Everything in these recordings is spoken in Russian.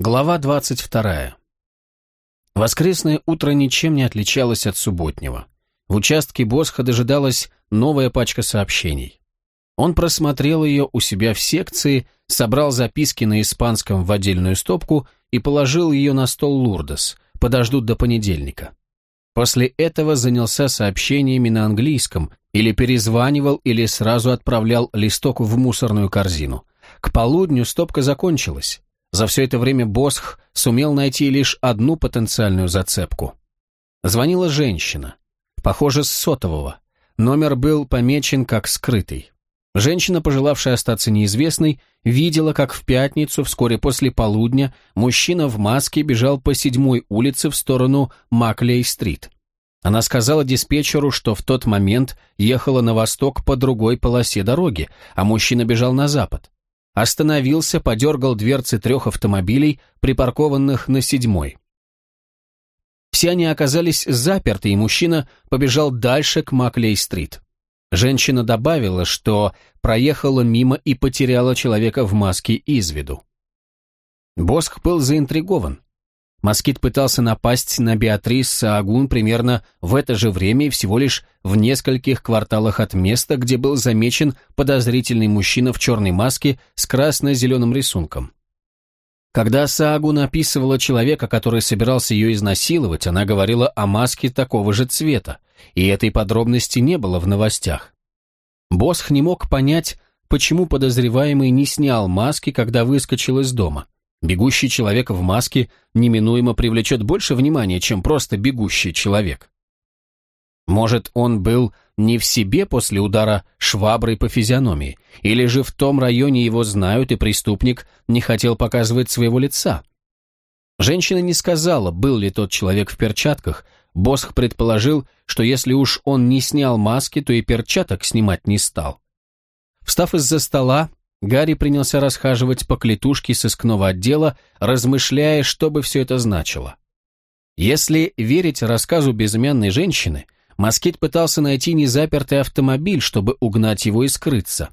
Глава 22. Воскресное утро ничем не отличалось от субботнего. В участке Босха дожидалась новая пачка сообщений. Он просмотрел ее у себя в секции, собрал записки на испанском в отдельную стопку и положил ее на стол Лурдос, подождут до понедельника. После этого занялся сообщениями на английском, или перезванивал, или сразу отправлял листок в мусорную корзину. К полудню стопка закончилась. За все это время Босх сумел найти лишь одну потенциальную зацепку. Звонила женщина. Похоже, с сотового. Номер был помечен как скрытый. Женщина, пожелавшая остаться неизвестной, видела, как в пятницу, вскоре после полудня, мужчина в маске бежал по седьмой улице в сторону Маклей-стрит. Она сказала диспетчеру, что в тот момент ехала на восток по другой полосе дороги, а мужчина бежал на запад остановился, подергал дверцы трех автомобилей, припаркованных на седьмой. Все они оказались заперты, и мужчина побежал дальше к Маклей-стрит. Женщина добавила, что проехала мимо и потеряла человека в маске из виду. Боск был заинтригован. Москит пытался напасть на Беатрис Саагун примерно в это же время и всего лишь в нескольких кварталах от места, где был замечен подозрительный мужчина в черной маске с красно-зеленым рисунком. Когда Саагун описывала человека, который собирался ее изнасиловать, она говорила о маске такого же цвета, и этой подробности не было в новостях. Босх не мог понять, почему подозреваемый не снял маски, когда выскочил из дома – Бегущий человек в маске неминуемо привлечет больше внимания, чем просто бегущий человек. Может, он был не в себе после удара шваброй по физиономии, или же в том районе его знают, и преступник не хотел показывать своего лица. Женщина не сказала, был ли тот человек в перчатках, Босх предположил, что если уж он не снял маски, то и перчаток снимать не стал. Встав из-за стола, Гарри принялся расхаживать по клетушке сыскного отдела, размышляя, что бы все это значило. Если верить рассказу безымянной женщины, Москит пытался найти незапертый автомобиль, чтобы угнать его и скрыться.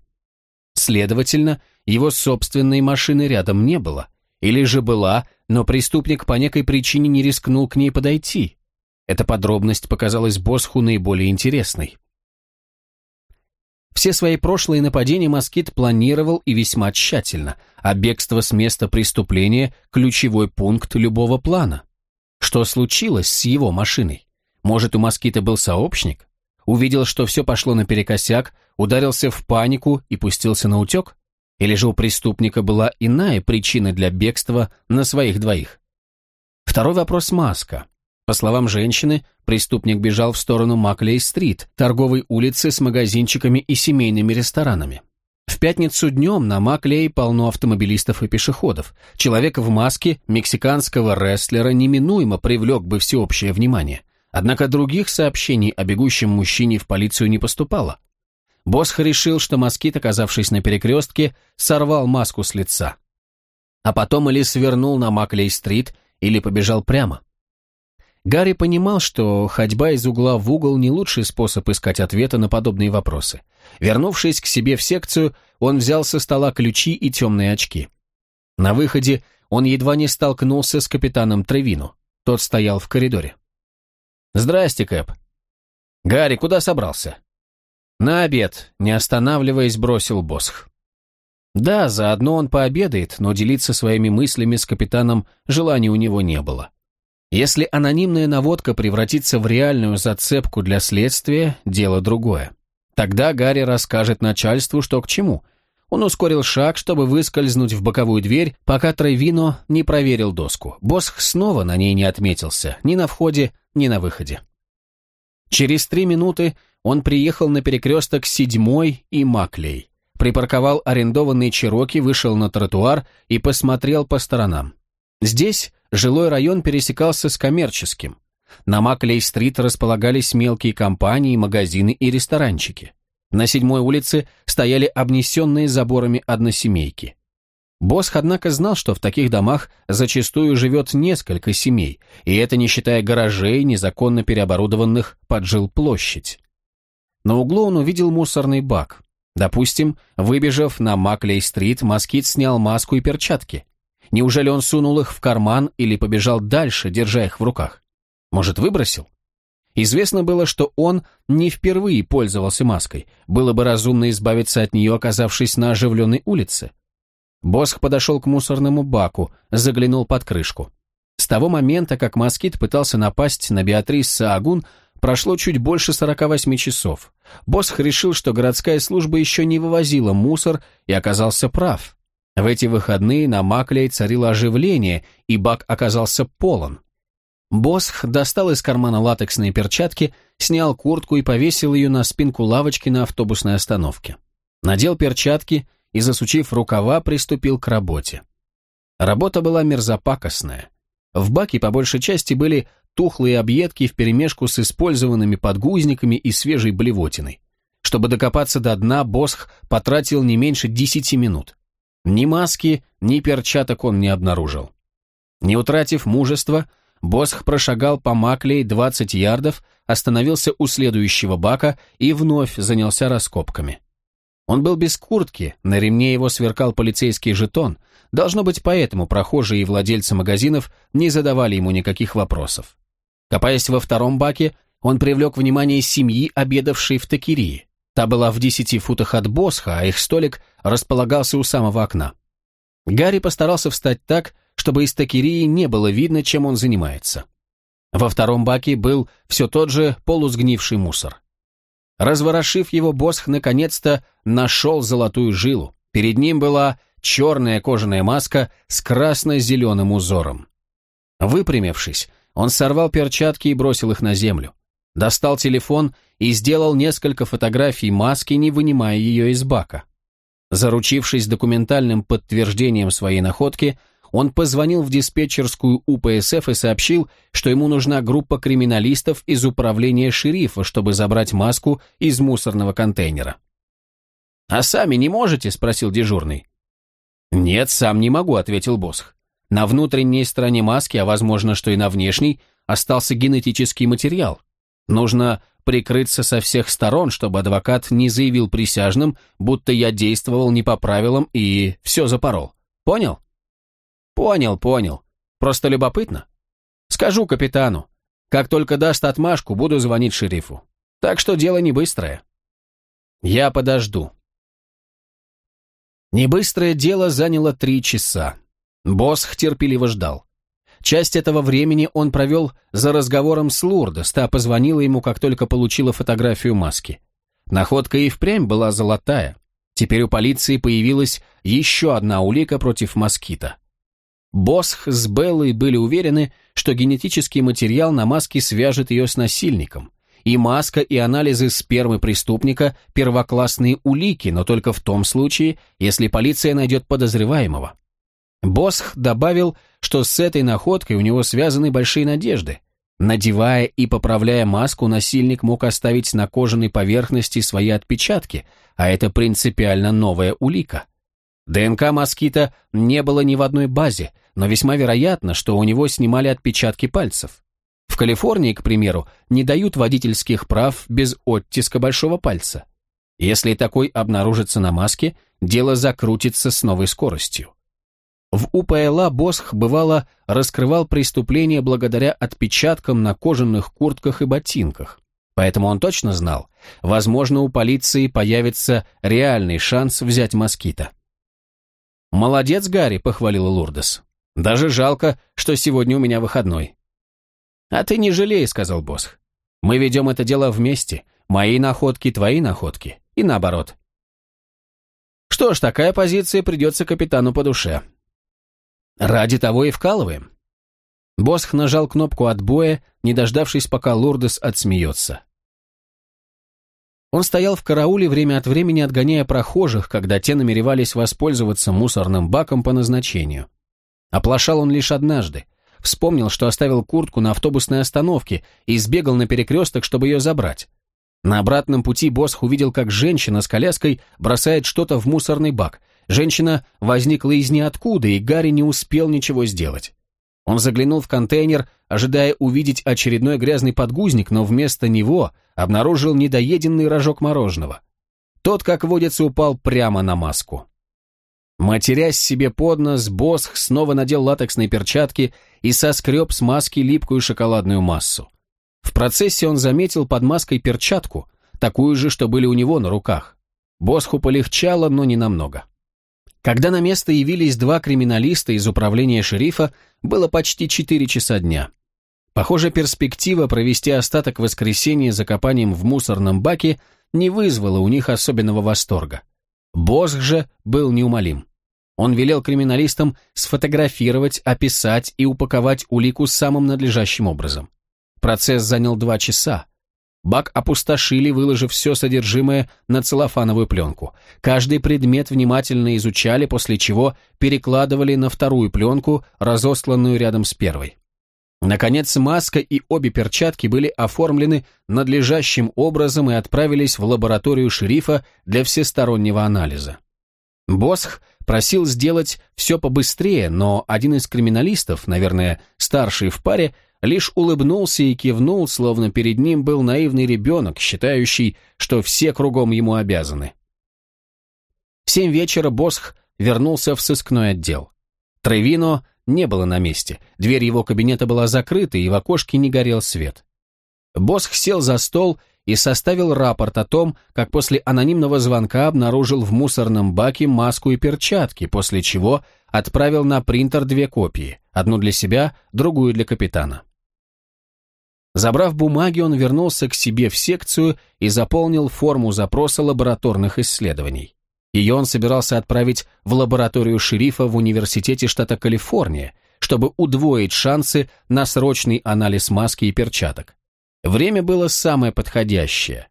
Следовательно, его собственной машины рядом не было. Или же была, но преступник по некой причине не рискнул к ней подойти. Эта подробность показалась Босху наиболее интересной. Все свои прошлые нападения Москит планировал и весьма тщательно, а бегство с места преступления – ключевой пункт любого плана. Что случилось с его машиной? Может, у Москита был сообщник? Увидел, что все пошло наперекосяк, ударился в панику и пустился на утек? Или же у преступника была иная причина для бегства на своих двоих? Второй вопрос – маска. По словам женщины, преступник бежал в сторону Маклей-стрит, торговой улицы с магазинчиками и семейными ресторанами. В пятницу днем на Маклей полно автомобилистов и пешеходов. Человек в маске мексиканского рестлера неминуемо привлек бы всеобщее внимание. Однако других сообщений о бегущем мужчине в полицию не поступало. Босх решил, что москит, оказавшись на перекрестке, сорвал маску с лица. А потом или свернул на Маклей-стрит, или побежал прямо. Гарри понимал, что ходьба из угла в угол не лучший способ искать ответы на подобные вопросы. Вернувшись к себе в секцию, он взял со стола ключи и темные очки. На выходе он едва не столкнулся с капитаном Тревину. Тот стоял в коридоре. «Здрасте, Кэп». «Гарри, куда собрался?» «На обед», — не останавливаясь, бросил Босх. Да, заодно он пообедает, но делиться своими мыслями с капитаном желания у него не было. Если анонимная наводка превратится в реальную зацепку для следствия, дело другое. Тогда Гарри расскажет начальству, что к чему. Он ускорил шаг, чтобы выскользнуть в боковую дверь, пока Трейвино не проверил доску. Босх снова на ней не отметился, ни на входе, ни на выходе. Через три минуты он приехал на перекресток Седьмой и Маклей, припарковал арендованный Чироки, вышел на тротуар и посмотрел по сторонам. Здесь жилой район пересекался с коммерческим. На Маклей-стрит располагались мелкие компании, магазины и ресторанчики. На седьмой улице стояли обнесенные заборами односемейки. Босх, однако, знал, что в таких домах зачастую живет несколько семей, и это не считая гаражей, незаконно переоборудованных под жилплощадь. На углу он увидел мусорный бак. Допустим, выбежав на Маклей-стрит, москит снял маску и перчатки. Неужели он сунул их в карман или побежал дальше, держа их в руках? Может, выбросил? Известно было, что он не впервые пользовался маской. Было бы разумно избавиться от нее, оказавшись на оживленной улице. Босх подошел к мусорному баку, заглянул под крышку. С того момента, как москит пытался напасть на Беатрис Саагун, прошло чуть больше 48 часов. Босх решил, что городская служба еще не вывозила мусор и оказался прав. В эти выходные на Маклей царило оживление, и бак оказался полон. Босх достал из кармана латексные перчатки, снял куртку и повесил ее на спинку лавочки на автобусной остановке. Надел перчатки и, засучив рукава, приступил к работе. Работа была мерзопакостная. В баке по большей части были тухлые объедки вперемешку с использованными подгузниками и свежей блевотиной. Чтобы докопаться до дна, Босх потратил не меньше десяти минут. Ни маски, ни перчаток он не обнаружил. Не утратив мужества, Босх прошагал по Маклей 20 ярдов, остановился у следующего бака и вновь занялся раскопками. Он был без куртки, на ремне его сверкал полицейский жетон, должно быть поэтому прохожие и владельцы магазинов не задавали ему никаких вопросов. Копаясь во втором баке, он привлек внимание семьи, обедавшей в Такирии. Та была в десяти футах от Босха, а их столик располагался у самого окна. Гарри постарался встать так, чтобы из Такирии не было видно, чем он занимается. Во втором баке был все тот же полусгнивший мусор. Разворошив его, Босх наконец-то нашел золотую жилу. Перед ним была черная кожаная маска с красно-зеленым узором. Выпрямившись, он сорвал перчатки и бросил их на землю. Достал телефон и сделал несколько фотографий маски, не вынимая ее из бака. Заручившись документальным подтверждением своей находки, он позвонил в диспетчерскую УПСФ и сообщил, что ему нужна группа криминалистов из управления шерифа, чтобы забрать маску из мусорного контейнера. «А сами не можете?» – спросил дежурный. «Нет, сам не могу», – ответил Босх. «На внутренней стороне маски, а возможно, что и на внешней, остался генетический материал. Нужно прикрыться со всех сторон, чтобы адвокат не заявил присяжным, будто я действовал не по правилам и все запорол. Понял? Понял, понял. Просто любопытно. Скажу капитану. Как только даст отмашку, буду звонить шерифу. Так что дело не быстрое. Я подожду. Небыстрое дело заняло три часа. Босх терпеливо ждал. Часть этого времени он провел за разговором с Лурдос, та позвонила ему, как только получила фотографию маски. Находка и впрямь была золотая. Теперь у полиции появилась еще одна улика против москита. Босх с Беллой были уверены, что генетический материал на маске свяжет ее с насильником. И маска, и анализы спермы преступника – первоклассные улики, но только в том случае, если полиция найдет подозреваемого. Босх добавил, что с этой находкой у него связаны большие надежды. Надевая и поправляя маску, насильник мог оставить на кожаной поверхности свои отпечатки, а это принципиально новая улика. ДНК москита не было ни в одной базе, но весьма вероятно, что у него снимали отпечатки пальцев. В Калифорнии, к примеру, не дают водительских прав без оттиска большого пальца. Если такой обнаружится на маске, дело закрутится с новой скоростью. В УПЛА Босх, бывало, раскрывал преступления благодаря отпечаткам на кожаных куртках и ботинках. Поэтому он точно знал, возможно, у полиции появится реальный шанс взять москита. «Молодец, Гарри», — похвалила Лурдес. «Даже жалко, что сегодня у меня выходной». «А ты не жалей», — сказал Босх. «Мы ведем это дело вместе. Мои находки, твои находки. И наоборот». Что ж, такая позиция придется капитану по душе. Ради того и вкалываем. Босх нажал кнопку отбоя, не дождавшись, пока Лурдес отсмеется. Он стоял в карауле время от времени, отгоняя прохожих, когда те намеревались воспользоваться мусорным баком по назначению. Оплошал он лишь однажды. Вспомнил, что оставил куртку на автобусной остановке и сбегал на перекресток, чтобы ее забрать. На обратном пути Босх увидел, как женщина с коляской бросает что-то в мусорный бак – Женщина возникла из ниоткуда, и Гарри не успел ничего сделать. Он заглянул в контейнер, ожидая увидеть очередной грязный подгузник, но вместо него обнаружил недоеденный рожок мороженого. Тот, как водится, упал прямо на маску. Матерясь себе под нос, Босх снова надел латексные перчатки и соскреб с маски липкую шоколадную массу. В процессе он заметил под маской перчатку, такую же, что были у него на руках. Босху полегчало, но не намного. Когда на место явились два криминалиста из управления шерифа, было почти четыре часа дня. Похоже, перспектива провести остаток воскресенья за копанием в мусорном баке не вызвала у них особенного восторга. Босх же был неумолим. Он велел криминалистам сфотографировать, описать и упаковать улику самым надлежащим образом. Процесс занял два часа. Бак опустошили, выложив все содержимое на целлофановую пленку. Каждый предмет внимательно изучали, после чего перекладывали на вторую пленку, разосланную рядом с первой. Наконец, маска и обе перчатки были оформлены надлежащим образом и отправились в лабораторию шерифа для всестороннего анализа. Босх просил сделать все побыстрее, но один из криминалистов, наверное, старший в паре, лишь улыбнулся и кивнул, словно перед ним был наивный ребенок, считающий, что все кругом ему обязаны. В семь вечера Босх вернулся в сыскной отдел. Тревино не было на месте, дверь его кабинета была закрыта, и в окошке не горел свет. Босх сел за стол и составил рапорт о том, как после анонимного звонка обнаружил в мусорном баке маску и перчатки, после чего отправил на принтер две копии, одну для себя, другую для капитана. Забрав бумаги, он вернулся к себе в секцию и заполнил форму запроса лабораторных исследований. Ее он собирался отправить в лабораторию шерифа в Университете штата Калифорния, чтобы удвоить шансы на срочный анализ маски и перчаток. Время было самое подходящее.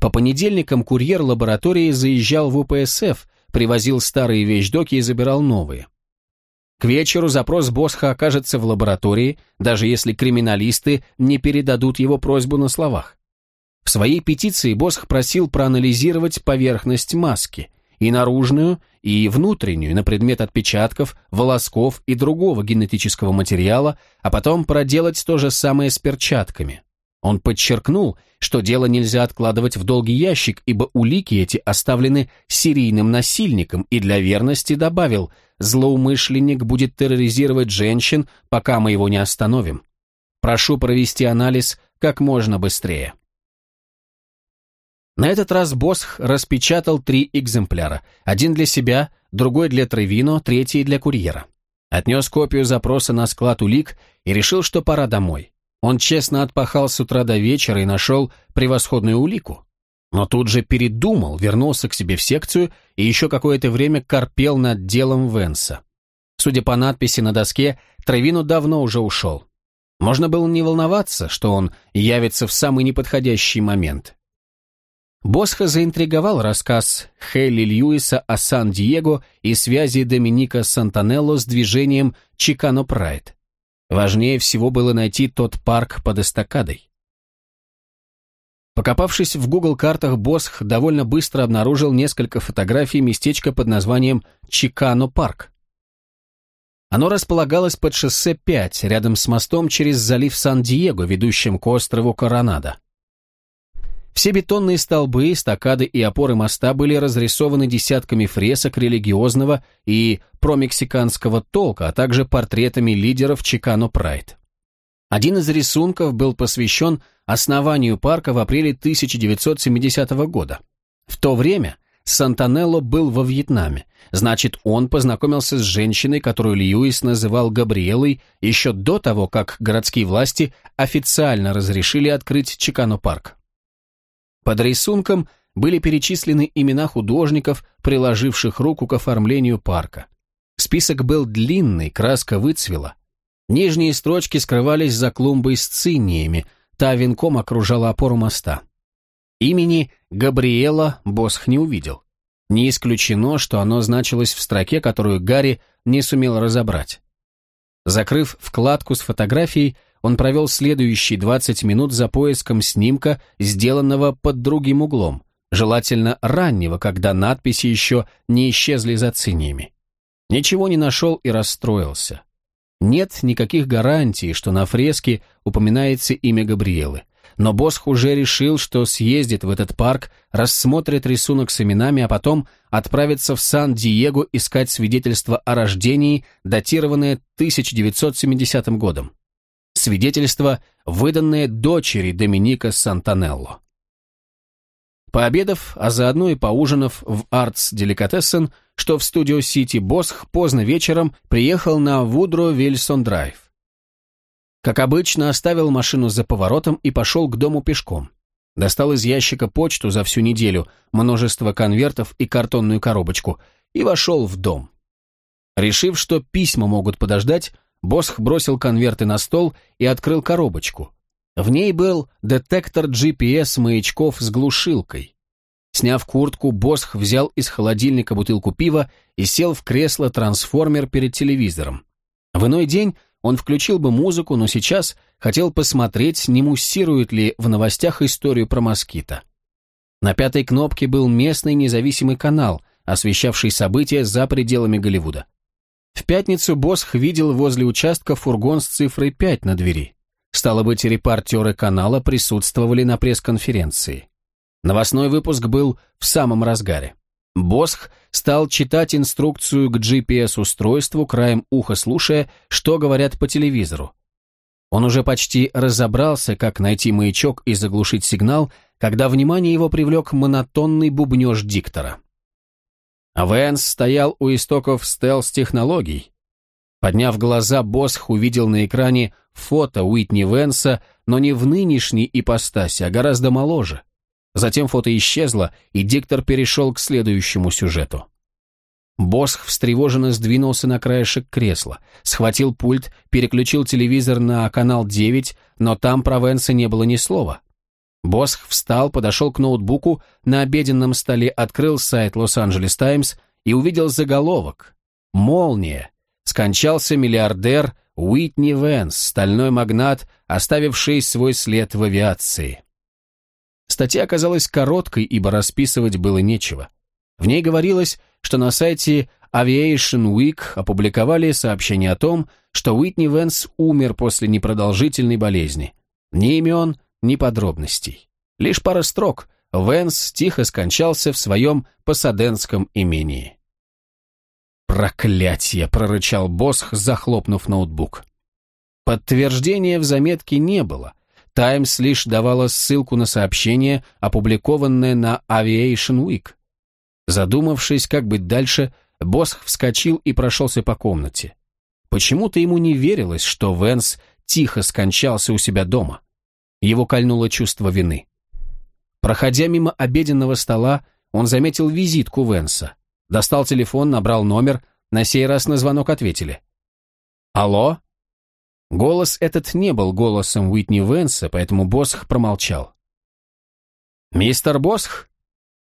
По понедельникам курьер лаборатории заезжал в УПСФ, привозил старые вещдоки и забирал новые. К вечеру запрос Босха окажется в лаборатории, даже если криминалисты не передадут его просьбу на словах. В своей петиции Босх просил проанализировать поверхность маски, и наружную, и внутреннюю на предмет отпечатков, волосков и другого генетического материала, а потом проделать то же самое с перчатками. Он подчеркнул, что дело нельзя откладывать в долгий ящик, ибо улики эти оставлены серийным насильником, и для верности добавил – злоумышленник будет терроризировать женщин, пока мы его не остановим. Прошу провести анализ как можно быстрее. На этот раз Босх распечатал три экземпляра. Один для себя, другой для Тревино, третий для курьера. Отнес копию запроса на склад улик и решил, что пора домой. Он честно отпахал с утра до вечера и нашел превосходную улику но тут же передумал, вернулся к себе в секцию и еще какое-то время корпел над делом Венса. Судя по надписи на доске, Травину давно уже ушел. Можно было не волноваться, что он явится в самый неподходящий момент. Босха заинтриговал рассказ Хелли Льюиса о Сан-Диего и связи Доминика Сантанелло с движением Чикано Прайд. Важнее всего было найти тот парк под эстакадой. Покопавшись в Google картах, Босх довольно быстро обнаружил несколько фотографий местечка под названием Чикано Парк. Оно располагалось под шоссе 5, рядом с мостом через залив Сан-Диего, ведущим к острову Коронадо. Все бетонные столбы, стакады и опоры моста были разрисованы десятками фресок религиозного и промексиканского толка, а также портретами лидеров Чикано Прайд. Один из рисунков был посвящен основанию парка в апреле 1970 года. В то время Сантанелло был во Вьетнаме, значит, он познакомился с женщиной, которую Льюис называл Габриэлой еще до того, как городские власти официально разрешили открыть Чикано-парк. Под рисунком были перечислены имена художников, приложивших руку к оформлению парка. Список был длинный, краска выцвела – Нижние строчки скрывались за клумбой с цинниями, та венком окружала опору моста. Имени Габриэла Босх не увидел. Не исключено, что оно значилось в строке, которую Гарри не сумел разобрать. Закрыв вкладку с фотографией, он провел следующие 20 минут за поиском снимка, сделанного под другим углом, желательно раннего, когда надписи еще не исчезли за циниями. Ничего не нашел и расстроился. Нет никаких гарантий, что на фреске упоминается имя Габриэлы. но Босх уже решил, что съездит в этот парк, рассмотрит рисунок с именами, а потом отправится в Сан-Диего искать свидетельство о рождении, датированное 1970 годом. Свидетельство, выданное дочери Доминика Сантанелло. Пообедав, а заодно и поужинав в Артс Деликатесен, что в Студио Сити, Босх поздно вечером приехал на Вудро Вильсон Драйв. Как обычно, оставил машину за поворотом и пошел к дому пешком. Достал из ящика почту за всю неделю, множество конвертов и картонную коробочку, и вошел в дом. Решив, что письма могут подождать, Босх бросил конверты на стол и открыл коробочку. В ней был детектор GPS-маячков с глушилкой. Сняв куртку, Босх взял из холодильника бутылку пива и сел в кресло-трансформер перед телевизором. В иной день он включил бы музыку, но сейчас хотел посмотреть, не муссирует ли в новостях историю про москита. На пятой кнопке был местный независимый канал, освещавший события за пределами Голливуда. В пятницу Босх видел возле участка фургон с цифрой 5 на двери. Стало быть, репортеры канала присутствовали на пресс-конференции. Новостной выпуск был в самом разгаре. Босх стал читать инструкцию к GPS-устройству, краем уха слушая, что говорят по телевизору. Он уже почти разобрался, как найти маячок и заглушить сигнал, когда внимание его привлек монотонный бубнеж диктора. Вэнс стоял у истоков стелс-технологий. Подняв глаза, Босх увидел на экране фото Уитни Венса, но не в нынешней ипостаси, а гораздо моложе. Затем фото исчезло, и диктор перешел к следующему сюжету. Босх встревоженно сдвинулся на краешек кресла, схватил пульт, переключил телевизор на канал 9, но там про Венса не было ни слова. Босх встал, подошел к ноутбуку, на обеденном столе открыл сайт Лос-Анджелес Таймс и увидел заголовок «Молния! Скончался миллиардер Уитни Венс, стальной магнат, оставивший свой след в авиации». Статья оказалась короткой, ибо расписывать было нечего. В ней говорилось, что на сайте Aviation Week опубликовали сообщение о том, что Уитни Венс умер после непродолжительной болезни. Ни имен, ни подробностей. Лишь пара строк. Венс тихо скончался в своем пасаденском имении. «Проклятье!» — прорычал Босх, захлопнув ноутбук. Подтверждения в заметке не было, Таймс лишь давала ссылку на сообщение, опубликованное на Aviation Week. Задумавшись, как быть дальше, Босх вскочил и прошелся по комнате. Почему-то ему не верилось, что Венс тихо скончался у себя дома. Его кольнуло чувство вины. Проходя мимо обеденного стола, он заметил визитку Венса. Достал телефон, набрал номер, на сей раз на звонок ответили. «Алло?» Голос этот не был голосом Уитни Венса, поэтому Босх промолчал. «Мистер Босх?»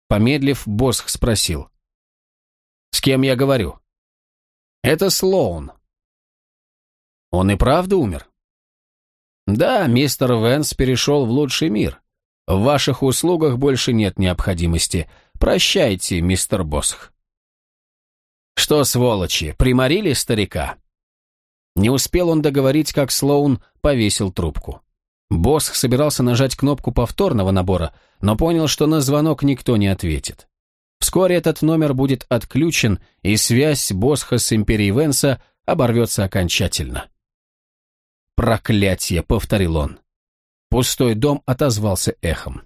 Помедлив, Босх спросил. «С кем я говорю?» «Это Слоун». «Он и правда умер?» «Да, мистер Венс перешел в лучший мир. В ваших услугах больше нет необходимости. Прощайте, мистер Босх». «Что, сволочи, приморили старика?» Не успел он договорить, как Слоун повесил трубку. Босс собирался нажать кнопку повторного набора, но понял, что на звонок никто не ответит. Вскоре этот номер будет отключен, и связь Босха с Империей Венса оборвется окончательно. «Проклятье!» — повторил он. Пустой дом отозвался эхом.